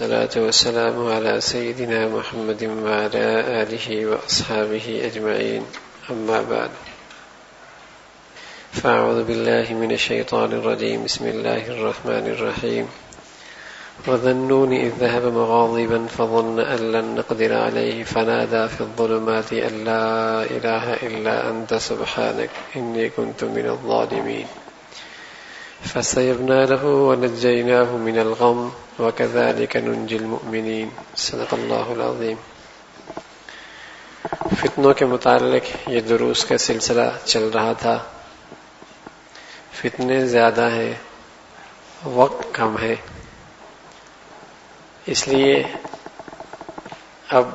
الصلاة والسلام على سيدنا محمد وعلى آله وأصحابه أجمعين. أما بعد. فأعوذ بالله من الشيطان الرجيم. بسم الله الرحمن الرحيم. وذنون إذ ذهب مغاضبا فظن أن لن نقدر عليه فنادى في الظلمات أن لا إله إلا أنت سبحانك إني كنت من الظالمين. فسيبنا له ونجيناه من الغم، وكذلك ننجي المؤمنين. صدق اللہ العظیم فتنوں کے متعلق یہ دروس کا سلسلہ چل رہا تھا۔ فتنے زیادہ ہیں، وقت کم ہے۔ اس لیے اب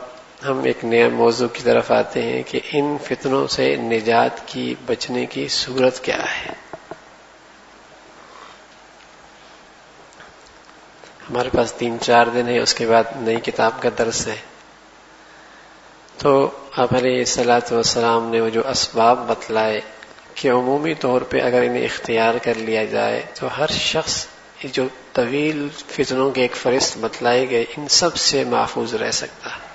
ہم ایک نیا موضوع کی طرف آتے ہیں کہ ان فتنوں سے نجات کی، بچنے کی صورت کیا ہے۔ ہمارے پاس تین چار دن ہے، اس کے بعد نئی کتاب کا درس ہے۔ تو آپ علیہ السلاۃ والسلام نے وہ جو اسباب بتلائے کہ عمومی طور پہ اگر انہیں اختیار کر لیا جائے، تو ہر شخص جو طویل فتنوں کے ایک فرست بتلائے گئے، ان سب سے محفوظ رہ سکتا ہے۔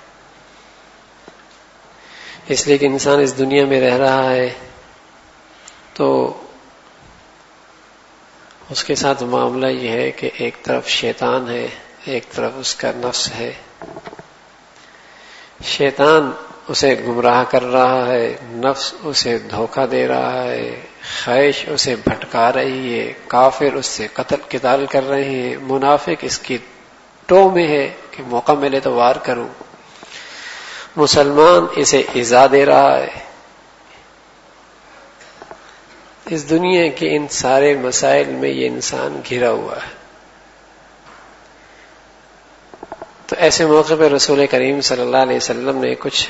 اس لیے کہ انسان اس دنیا میں رہ رہا ہے، تو اس کے ساتھ معاملہ یہ ہے کہ ایک طرف شیطان ہے، ایک طرف اس کا نفس ہے۔ شیطان اسے گمراہ کر رہا ہے، نفس اسے دھوکہ دے رہا ہے، خواہش اسے بھٹکا رہی ہے، کافر اس سے قتل قتال کر رہے ہیں۔ منافق اس کی ٹو میں ہے کہ موقع ملے تو وار کروں۔ مسلمان اسے ایزا دے رہا ہے۔ اس دنیا کے ان سارے مسائل میں یہ انسان گھرا ہوا ہے۔ تو ایسے موقع پہ رسول کریم صلی اللہ علیہ وسلم نے کچھ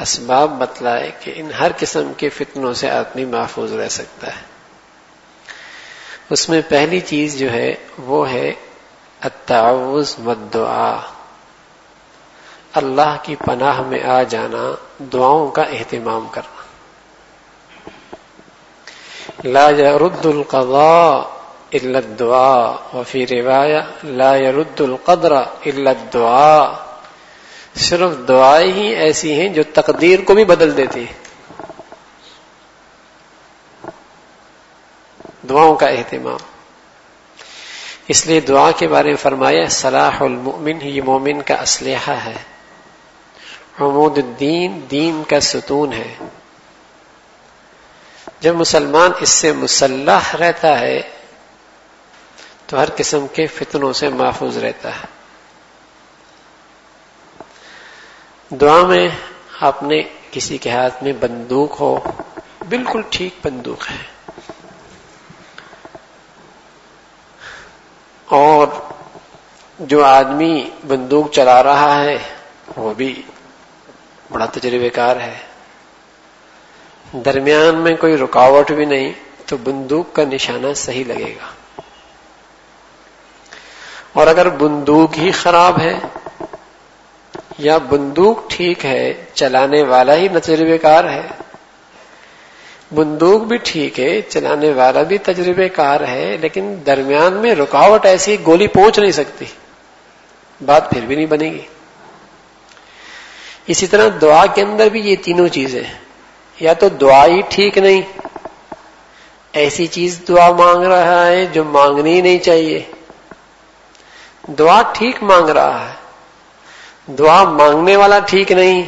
اسباب بتلائے کہ ان ہر قسم کے فتنوں سے آدمی محفوظ رہ سکتا ہے۔ اس میں پہلی چیز جو ہے وہ ہے التعوذ مدعا اللہ کی پناہ میں آ جانا دعاؤں کا اہتمام کرنا۔ لا يرد القضاء الا الدعاء، وفي روايه لا يرد القدر الا الدعاء. صرف دعائیں ہی ایسی ہیں جو تقدیر کو بھی بدل دیتی دعاؤں کا اہتمام۔ اس لیے دعا کے بارے میں فرمایا، صلاح المؤمن، یہ مومن کا اسلحہ ہے۔ عمود الدین، دین کا ستون ہے۔ جب مسلمان اس سے مسلح رہتا ہے، تو ہر قسم کے فتنوں سے محفوظ رہتا ہے۔ دعا میں آپ نے کسی کے ہاتھ میں بندوق ہو، بالکل ٹھیک بندوق ہے۔ اور جو آدمی بندوق چلا رہا ہے، وہ بھی بڑا تجربے کار ہے۔ درمیان میں کوئی رکاوٹ بھی نہیں تو بندوق کا نشانہ صحیح لگے گا۔ اور اگر بندوق ہی خراب ہے یا بندوق ٹھیک ہے، چلانے والا ہی تجربے کار ہے۔ بندوق بھی ٹھیک ہے، چلانے والا بھی تجربے کار ہے، لیکن درمیان میں رکاوٹ ایسی گولی پہنچ نہیں سکتی۔ بات پھر بھی نہیں بنے گی۔ اسی طرح دعا کے اندر بھی یہ تینوں چیزیں یا تو دعا ہی ٹھیک نہیں؟ ایسی چیز دعا مانگ رہا ہے جو مانگنی نہیں چاہیے۔ دعا ٹھیک مانگ رہا ہے۔ دعا مانگنے والا ٹھیک نہیں۔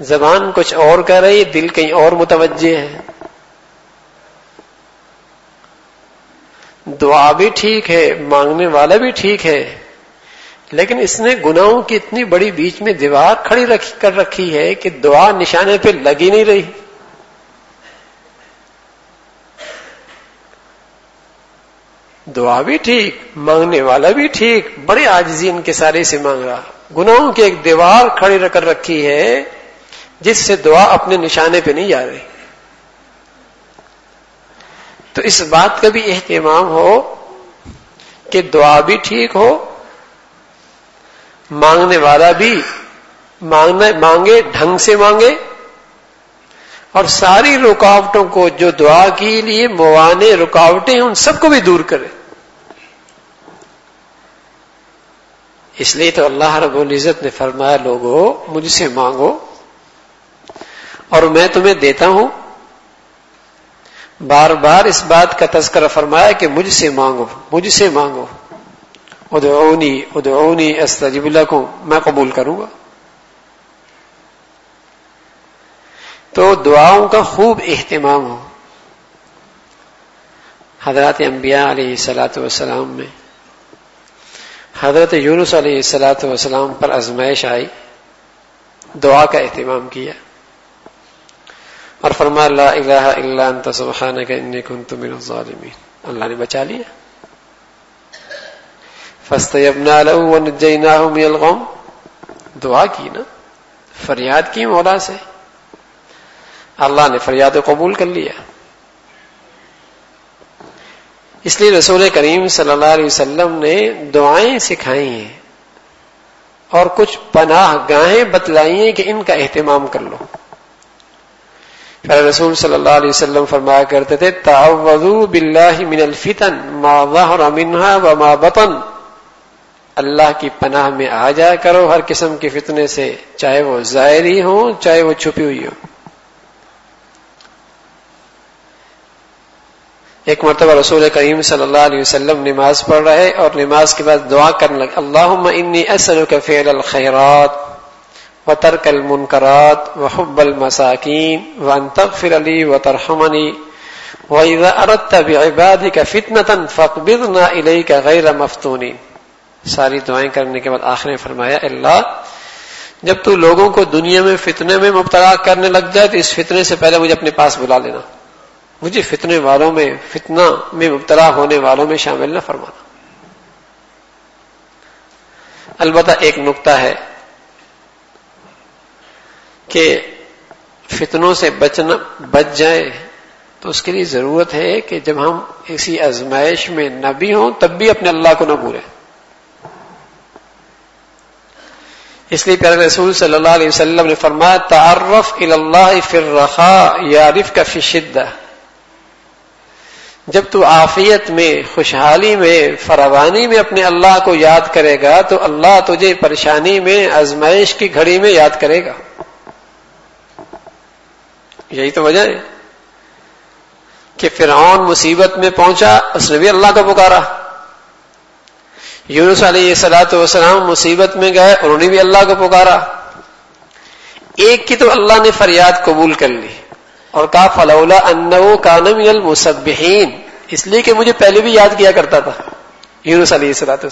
زبان کچھ اور کر رہی دل کہیں اور متوجہ ہے۔ دعا بھی ٹھیک ہے، مانگنے والا بھی ٹھیک ہے۔ لیکن اس نے گناہوں کی اتنی بڑی بیچ میں دیوار کھڑی کر رکھی ہے کہ دعا نشانے پہ لگی نہیں رہی۔ دعا بھی ٹھیک، مانگنے والا بھی ٹھیک، بڑے آجزی ان کے سارے سے مانگ رہا۔ گناہوں کی ایک دیوار کھڑی کر رکھی ہے، جس سے دعا اپنے نشانے پہ نہیں جا رہی۔ تو اس بات کا بھی اہتمام ہو کہ دعا بھی ٹھیک ہو مانگنے والا بھی مانگنے مانگے، ڈھنگ سے مانگے۔ اور ساری رکاوٹوں کو جو دعا کے لیے موانے رکاوٹیں ان سب کو بھی دور کرے۔ اس لیے تو اللہ رب العزت نے فرمایا لوگوں مجھ سے مانگو۔ اور میں تمہیں دیتا ہوں۔ بار بار اس بات کا تذکرہ فرمایا کہ مجھ سے مانگو، مجھ سے مانگو۔ ادعونی ادعونی استجب لکم، میں قبول کروں گا۔ تو دعاؤں کا خوب اہتمام ہو۔ حضرات انبیاء علیہ السلاۃ والسلام میں، حضرت یونس علیہ السلاۃ والسلام پر ازمائش آئی، دعا کا اہتمام کیا۔ اور فرما اللہ الہ الا انت، سبحانک، انی کنت من الظالمین۔ اللہ نے بچا لیا۔ فاستیبنا له ونجیناہ من الغم. دعا کی نا. فریاد کی مولا سے. اللہ نے فریاد قبول کر لیا. اس لیے رسول کریم صلی اللہ علیہ وسلم نے دعائیں سکھائی ہیں اور کچھ پناہ گاہیں بتلائی ہیں کہ ان کا اہتمام کر لو. رسول صلی اللہ علیہ وسلم فرمایا کرتے تھے، تعوذوا باللہ من الفتن ما ظہر منها وما بطن اللہ کی پناہ میں آ جایا کرو، ہر قسم کے فتنے سے چاہے وہ ظاہری ہو چاہے وہ چھپی ہوئی ہو ایک مرتبہ رسول کریم صلی اللہ علیہ وسلم نماز پڑھ رہے اور نماز کے بعد دعا کرنے لگے اللہ انی اسلک فعل الخیرات و ترک المنکرات و حب المساکین و ان تغفر علی و ترحمنی وَإِذَا أَرَدْتَ بِعِبَادِكَ فِتْنَةً فَقْبِضْنَا إِلَيْكَ غَيْرَ مَفْتُونِينَ ساری دعائیں کرنے کے بعد آخر میں فرمایا، اللہ، جب تو لوگوں کو دنیا میں فتنے میں مبتلا کرنے لگ جائے تو اس فتنے سے پہلے مجھے اپنے پاس بلا لینا۔ مجھے فتنے والوں میں، فتنہ میں مبتلا ہونے والوں میں شامل نہ فرمانا۔ البتہ ایک نقطہ ہے کہ فتنوں سے بچنا، بچ جائے تو اس کے لیے ضرورت ہے کہ جب ہم کسی ازمائش میں نہ بھی ہوں تب بھی اپنے اللہ کو نہ بھولیں۔ اس لیے پیارے رسول صلی اللہ علیہ وسلم نے فرمایا، تعرف اللہ فی الرخاء یعرف کا فی شدہ جب تو آفیت میں، خوشحالی میں، فراوانی میں اپنے اللہ کو یاد کرے گا، تو اللہ تجھے پریشانی میں ازمائش کی گھڑی میں یاد کرے گا۔ یہی تو وجہ ہے کہ فرعون مصیبت میں پہنچا، اس نے بھی اللہ کو پکارا۔ یونس علیہ سلاۃ وسلام مصیبت میں گئے، انہوں نے بھی اللہ کو پکارا۔ ایک کی تو اللہ نے فریاد قبول کر لی۔ اور کہا، فلولا انو کانم المسبحین اس لیے کہ مجھے پہلے بھی یاد کیا کرتا تھا، یونس علیہ السلاط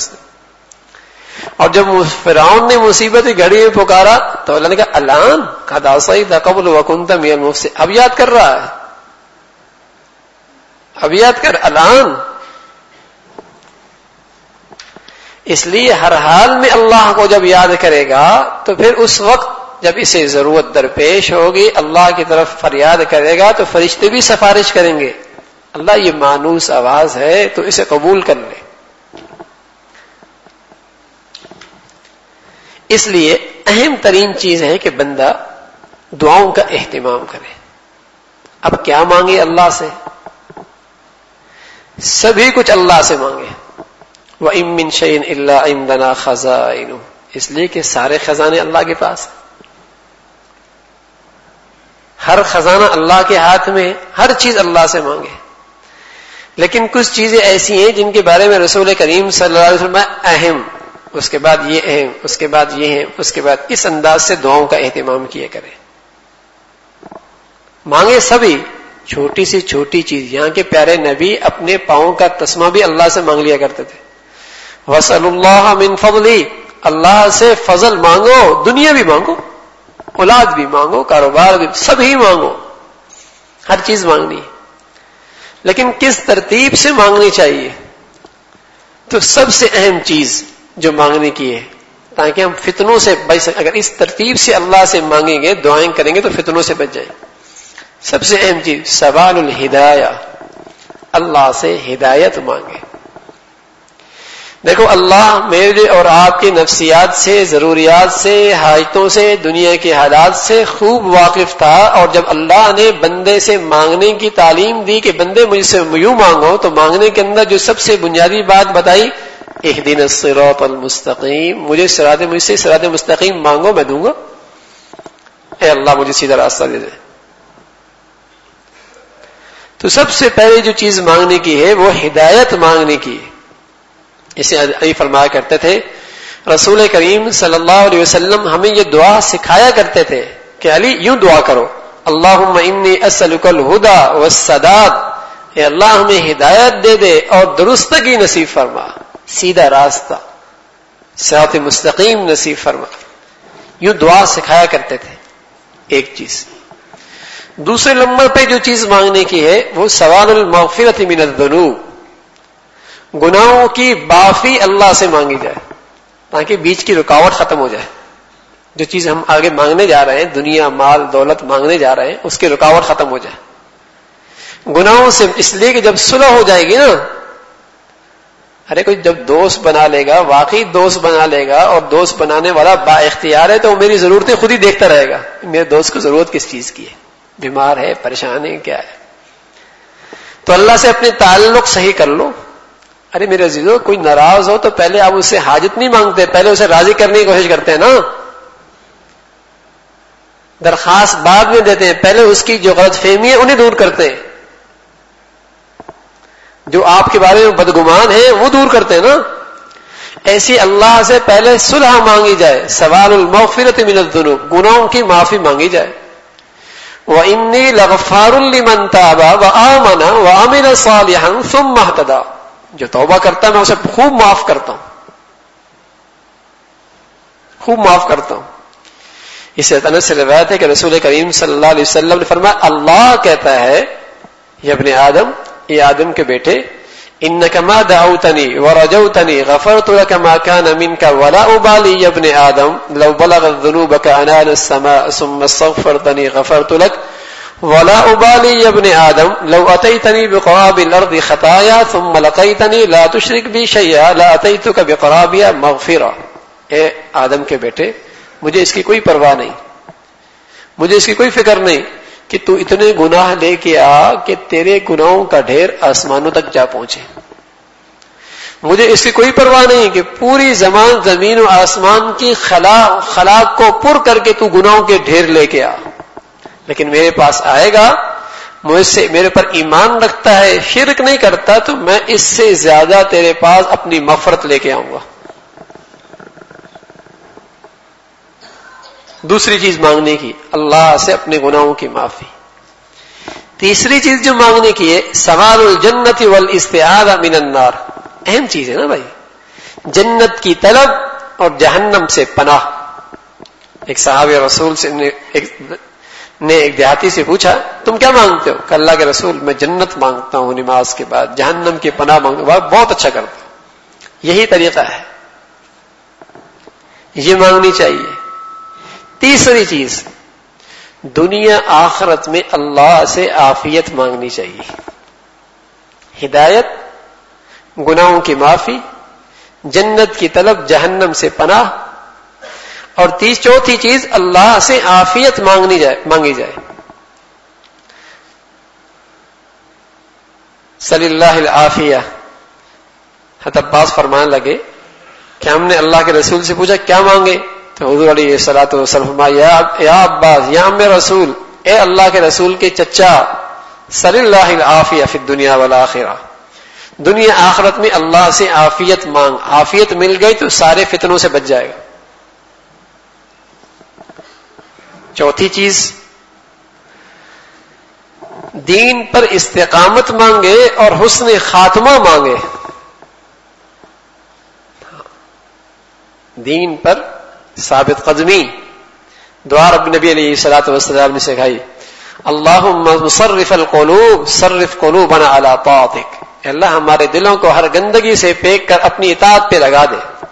اور جب فرعون نے مصیبت گھڑی میں پکارا، تو اللہ نے کہا، الان کا داسائی قبل وکنت میل سے اب یاد کر رہا ہے۔ اب یاد کر، الان اس لیے ہر حال میں اللہ کو جب یاد کرے گا تو پھر اس وقت جب اسے ضرورت درپیش ہوگی، اللہ کی طرف فریاد کرے گا تو فرشتے بھی سفارش کریں گے۔ اللہ یہ مانوس آواز ہے، تو اسے قبول کر لے۔ اس لیے اہم ترین چیز ہے کہ بندہ دعاؤں کا اہتمام کرے۔ اب کیا مانگے اللہ سے؟ سبھی کچھ اللہ سے مانگے۔ وہ امن شعین اللہ امدنا خزان اس لیے کہ سارے خزانے اللہ کے پاس۔ ہیں ہر خزانہ اللہ کے ہاتھ میں، ہر چیز اللہ سے مانگے۔ لیکن کچھ چیزیں ایسی ہیں جن کے بارے میں رسول کریم صلی اللہ علیہ وسلم اہم، اس کے بعد یہ اہم، اس کے بعد یہ ہے اس کے بعد اس انداز سے دعاؤں کا اہتمام کیا کرے مانگے سبھی، چھوٹی سی چھوٹی چیز۔ یہاں کے پیارے نبی اپنے پاؤں کا تسمہ بھی اللہ سے مانگ لیا کرتے تھے۔ وصل اللہ من فضلی اللہ سے فضل مانگو، دنیا بھی مانگو، اولاد بھی مانگو، کاروبار بھی سبھی مانگو۔ ہر چیز مانگنی لیکن کس ترتیب سے مانگنی چاہیے؟ تو سب سے اہم چیز جو مانگنے کی ہے۔ تاکہ ہم فتنوں سے بچ سکیں۔ اگر اس ترتیب سے اللہ سے مانگیں گے، دعائیں کریں گے، تو فتنوں سے بچ جائیں۔ سب سے اہم چیز، سوال الہدایہ۔ اللہ سے ہدایت مانگے دیکھو، اللہ میرے اور آپ کی نفسیات سے، ضروریات سے، حاجتوں سے، دنیا کے حالات سے خوب واقف تھا اور جب اللہ نے بندے سے مانگنے کی تعلیم دی کہ بندے مجھ سے یوں مانگو، تو مانگنے کے اندر جو سب سے بنیادی بات بتائی ایک دن سروت المستقیم، مجھے سراد مجھ سے سراد مستقیم مانگو، میں دوں گا؟ اے اللہ، مجھے سیدھا راستہ دے دے۔ تو سب سے پہلے جو چیز مانگنے کی ہے، وہ ہدایت مانگنے کی اسے علی فرمایا کرتے تھے، رسول کریم صلی اللہ علیہ وسلم ہمیں یہ دعا سکھایا کرتے تھے کہ علی یوں دعا کرو اللہ انی اسلک الہدا والسداد، اے اللہ ہمیں ہدایت دے دے اور درست کی نصیب فرما۔ سیدھا راستہ صحت مستقیم نصیب فرما۔ یوں دعا سکھایا کرتے تھے، ایک چیز۔ دوسرے نمبر پہ جو چیز مانگنے کی ہے، وہ سوال المغفرت من الذنوب۔ گناہوں کی بافی اللہ سے مانگی جائے، تاکہ بیچ کی رکاوٹ ختم ہو جائے۔ جو چیز ہم آگے مانگنے جا رہے ہیں، دنیا، مال، دولت مانگنے جا رہے ہیں، اس کی رکاوٹ ختم ہو جائے۔ گناہوں سے اس لیے کہ جب صلح ہو جائے گی نا، ارے کوئی جب دوست بنا لے گا، واقعی دوست بنا لے گا، اور دوست بنانے والا با اختیار ہے، تو وہ میری ضرورتیں خود ہی دیکھتا رہے گا۔ میرے دوست کو ضرورت کس چیز کی ہے؟ بیمار ہے، پریشان ہے، کیا ہے؟ تو اللہ سے اپنے تعلق صحیح کر لو۔ ارے میرے عزیزو، کوئی ناراض ہو تو پہلے آپ اسے حاجت نہیں مانگتے، پہلے اسے راضی کرنے کی کوشش کرتے ہیں نا۔ درخواست بعد میں دیتے ہیں، پہلے اس کی جو غلط فہمی ہے انہیں دور کرتے ہیں۔ جو آپ کے بارے میں بدگمان ہیں، وہ دور کرتے ہیں نا۔ ایسی اللہ سے پہلے صلح مانگی جائے، سوال المغفرت من الذنوب، گناہوں کی معافی مانگی جائے۔ وہ انی لغفار لمن تاب وآمن وعمل صالحا ثم جو توبہ کرتا ہے، میں اسے خوب معاف کرتا ہوں۔ خوب معاف کرتا ہوں۔ اسے تنس سے روایت ہے کہ رسول کریم صلی اللہ علیہ وسلم نے فرمایا، اللہ کہتا ہے، یہ ابن آدم یہ آدم کے بیٹے ان ما دعوتنی ورجوتنی غفرت لك ما كان منك ولا ابالي يا ابن ادم لو بلغت ذنوبك انان السماء ثم استغفرتني غفرت لك ولا ابالي يا ابن ادم لو اتيتني بقراب الارض خطايا ثم لقيتني لا تشرك بي شيئا لا اتيتك بقرابها مغفرا اے آدم کے بیٹے، مجھے اس کی کوئی پرواہ نہیں، مجھے اس کی کوئی فکر نہیں کہ تو اتنے گناہ لے کے آ کہ تیرے گناہوں کا ڈھیر آسمانوں تک جا پہنچے۔ مجھے اس کی کوئی پرواہ نہیں کہ پوری زمان زمین و آسمان کی خلا، خلاق کو پر کر کے تو گناہوں کے ڈھیر لے کے آ۔ لیکن میرے پاس آئے گا، مجھ سے میرے پر ایمان رکھتا ہے، شرک نہیں کرتا، تو میں اس سے زیادہ تیرے پاس اپنی مفرت لے کے آؤں گا۔ دوسری چیز مانگنے کی، اللہ سے اپنے گناہوں کی معافی۔ تیسری چیز جو مانگنے کی ہے سوال الجنت والاستعاذ من النار۔ اہم چیز ہے نا بھائی۔ جنت کی طلب اور جہنم سے پناہ۔ ایک صحابی رسول سے ایک نے ایک دیہاتی سے پوچھا، تم کیا مانگتے ہو؟ کہ اللہ کے رسول، میں جنت مانگتا ہوں، نماز کے بعد، جہنم کی پناہ مانگتا ہوں، بہت اچھا کرتا ہوں۔ یہی طریقہ ہے۔ یہ مانگنی چاہیے۔ تیسری چیز، دنیا آخرت میں اللہ سے آفیت مانگنی چاہیے۔ ہدایت، گناہوں کی معافی، جنت کی طلب، جہنم سے پناہ اور تیس چوتھی چیز اللہ سے آفیت مانگنی جائے، مانگی جائے۔ صلی اللہ العافیہ۔ حت عباس فرمان لگے کہ ہم نے اللہ کے رسول سے پوچھا، کیا مانگے؟ تو حضور علیہ سلاۃ وسلم یا عباس، یا میں رسول، اے اللہ کے رسول کے چچا صلی اللہ عافیہ فی دنیا والا دنیا آخرت میں اللہ سے آفیت مانگ آفیت مل گئی تو سارے فتنوں سے بچ جائے گا۔ چوتھی چیز، دین پر استقامت مانگے اور حسن خاتمہ مانگے۔ دین پر ثابت قدمی۔ دعا رب نبی علیہ سلاۃ وسلام نے سکھائی۔ اللہ مصرف القلوب، صرف قلوبنا على طاعتك اللہ، ہمارے دلوں کو ہر گندگی سے پیک کر اپنی اطاعت پہ لگا دے۔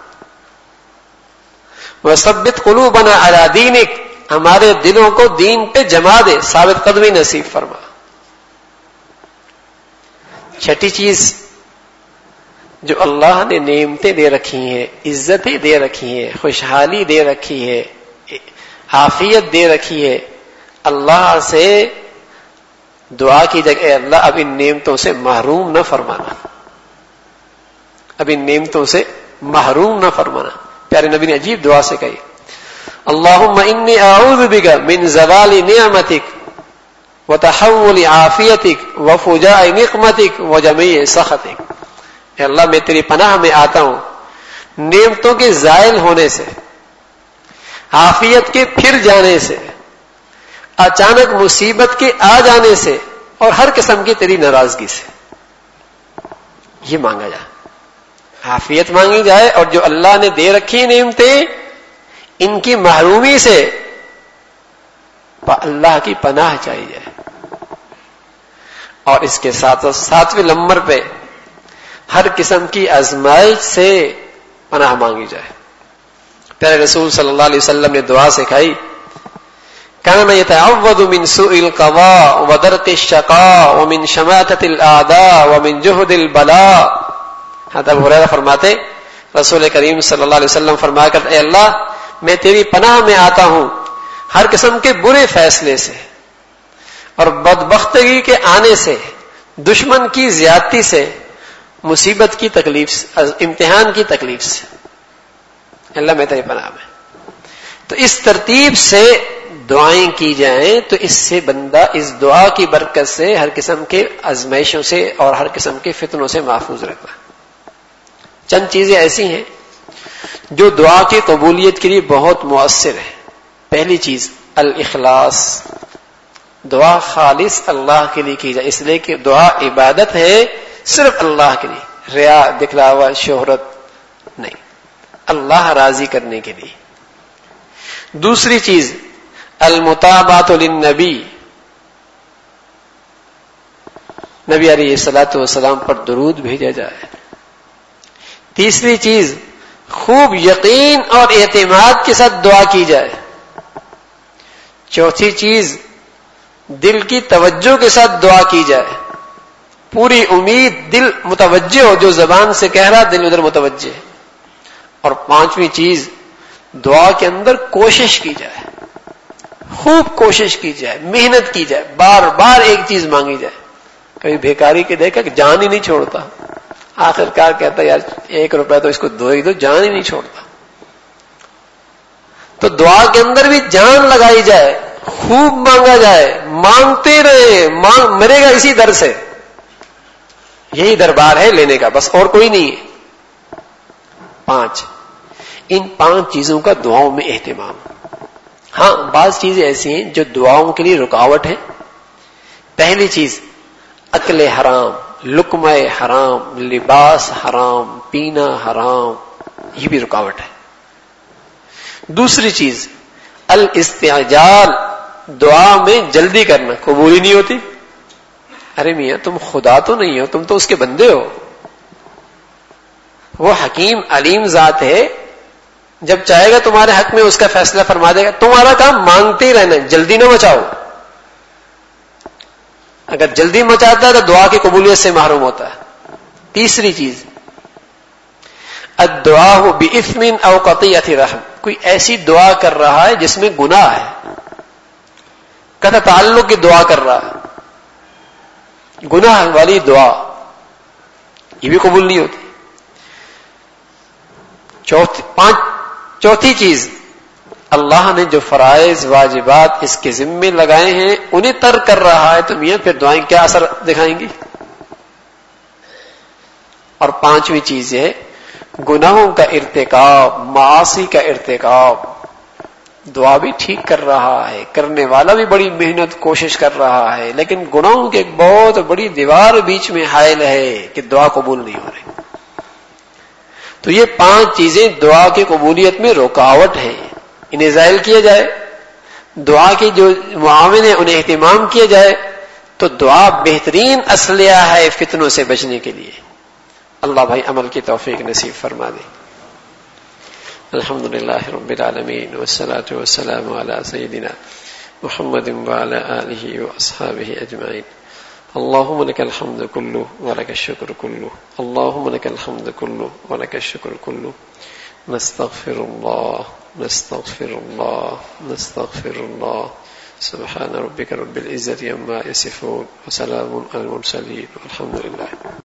وثبت قلوبنا على دینک۔ ہمارے دلوں کو دین پہ جما دے، ثابت قدمی نصیب فرما۔ چھٹی چیز جو اللہ نے نعمتیں دے رکھی ہیں، عزتیں دے رکھی ہیں، خوشحالی دے رکھی ہے حافیت دے رکھی ہے اللہ سے دعا کی جگہ اللہ، اب ان نعمتوں سے محروم نہ فرمانا۔ اب ان نعمتوں سے محروم نہ فرمانا۔ پیارے نبی نے عجیب دعا سے کہی۔ اللهم انی اعوذ بک من زوال نعمتک وتحول عافیتک وفجاء نقمتک وجميع سخطک اے اللہ، میں تیری پناہ میں آتا ہوں۔ نعمتوں کے زائل ہونے سے، عافیت کے پھر جانے سے، اچانک مصیبت کے آ جانے سے اور ہر قسم کی تیری ناراضگی سے۔ یہ مانگا جائے حافیت مانگی جائے اور جو اللہ نے دے رکھی نعمتیں ان کی محرومی سے اللہ کی پناہ چاہیے۔ جائے اور اس کے ساتھ ساتویں نمبر پہ ہر قسم کی ازمائش سے پناہ مانگی جائے۔ پیارے رسول صلی اللہ علیہ وسلم نے دعا سکھائی كان يتعوذ من سوء القضاء ودرق الشقاء ومن شماتة الأعداء ومن جهد البلاء هذا ابو هريره فرماتے، رسول کریم صلی اللہ علیہ وسلم فرمایا کرتے، اے اللہ میں تیری پناہ میں آتا ہوں، ہر قسم کے برے فیصلے سے، اور بدبختگی کے آنے سے، دشمن کی زیادتی سے، مصیبت کی تکلیف سے امتحان کی تکلیف سے۔ اللہ میں تیری پناہ میں۔ تو اس ترتیب سے دعائیں کی جائیں، تو اس سے بندہ اس دعا کی برکت سے ہر قسم کے ازمائشوں سے اور ہر قسم کے فتنوں سے محفوظ رہتا۔ ہے چند چیزیں ایسی ہیں جو دعا کی قبولیت کے لیے بہت مؤثر ہے۔ پہلی چیز، الاخلاص۔ دعا خالص اللہ کے لیے کی جائے، اس لیے کہ دعا عبادت ہے صرف اللہ کے لیے۔ ریا، دکھلاوا، شہرت نہیں۔ اللہ راضی کرنے کے لیے۔ دوسری چیز المتابات للنبی۔ نبی علیہ السلاۃ والسلام پر درود بھیجا جائے۔ تیسری چیز خوب یقین اور اعتماد کے ساتھ دعا کی جائے۔ چوتھی چیز، دل کی توجہ کے ساتھ دعا کی جائے۔ پوری امید دل متوجہ ہو، جو زبان سے کہہ رہا، دل ادھر متوجہ اور پانچویں چیز، دعا کے اندر کوشش کی جائے۔ خوب کوشش کی جائے، محنت کی جائے، بار بار ایک چیز مانگی جائے۔ کبھی بھیکاری کے دیکھا کہ جان ہی نہیں چھوڑتا۔ آخر کار کہتا یار، ایک روپے تو اس کو دو ہی دو، جان ہی نہیں چھوڑتا. تو دعا کے اندر بھی جان لگائی جائے، خوب مانگا جائے، مانگتے رہے، مانگ مرے گا اسی در سے۔ یہی دربار ہے لینے کا، بس اور کوئی نہیں ہے۔ پانچ، ان پانچ چیزوں کا دعاؤں میں اہتمام۔ ہاں بعض چیزیں ایسی ہیں جو دعاؤں کے لیے رکاوٹ ہے پہلی چیز عقل حرام۔ لکم حرام، لباس حرام، پینا حرام، یہ بھی رکاوٹ ہے۔ دوسری چیز، الاستعجال، دعا میں جلدی کرنا، قبول ہی نہیں ہوتی۔ ارے میاں، تم خدا تو نہیں ہو، تم تو اس کے بندے ہو۔ وہ حکیم، علیم ذات ہے، جب چاہے گا تمہارے حق میں اس کا فیصلہ فرما دے گا۔ تمہارا کام مانگتے ہی رہنا، جلدی نہ مچاؤ اگر جلدی مچاتا ہے تو دعا کی قبولیت سے محروم ہوتا ہے۔ تیسری چیز دعا ہو بھی افمین اوقتی رحم۔ کوئی ایسی دعا کر رہا ہے جس میں گناہ ہے۔ کہتا تعلق کی دعا کر رہا ہے۔ گناہ والی دعا۔ یہ بھی قبول نہیں ہوتی۔ چوتھی، پانچ، چوتھی چیز اللہ نے جو فرائض، واجبات اس کے ذمے لگائے ہیں، انہیں تر کر رہا ہے، تو میاں پھر دعائیں کیا اثر دکھائیں گی؟ اور پانچویں چیز ہے، گناہوں کا ارتکاب معاشی کا ارتکاب، دعا بھی ٹھیک کر رہا ہے، کرنے والا بھی بڑی محنت، کوشش کر رہا ہے، لیکن گناہوں کی ایک بہت بڑی دیوار بیچ میں حائل ہے کہ دعا قبول نہیں ہو رہی۔ تو یہ پانچ چیزیں دعا کی قبولیت میں رکاوٹ ہیں۔ انہیں ظاہر کیا جائے، دعا کی جو معاون ہے انہیں اہتمام کیا جائے، تو دعا بہترین اسلحہ ہے فتنوں سے بچنے کے لیے۔ اللہ بھائی عمل کی توفیق نصیب فرما دے۔ الحمد للہ رب العالمین، والصلاة والسلام على سیدنا محمد وعلى آلہ واصحابہ اجمعین۔ اللهم لك الحمد كله ولك الشكر كله اللهم لك الحمد كله ولك الشكر كله نستغفر الله نستغفر الله نستغفر الله. سبحان ربك رب العزة عما يصفون، وسلام على المرسلين، والحمد لله.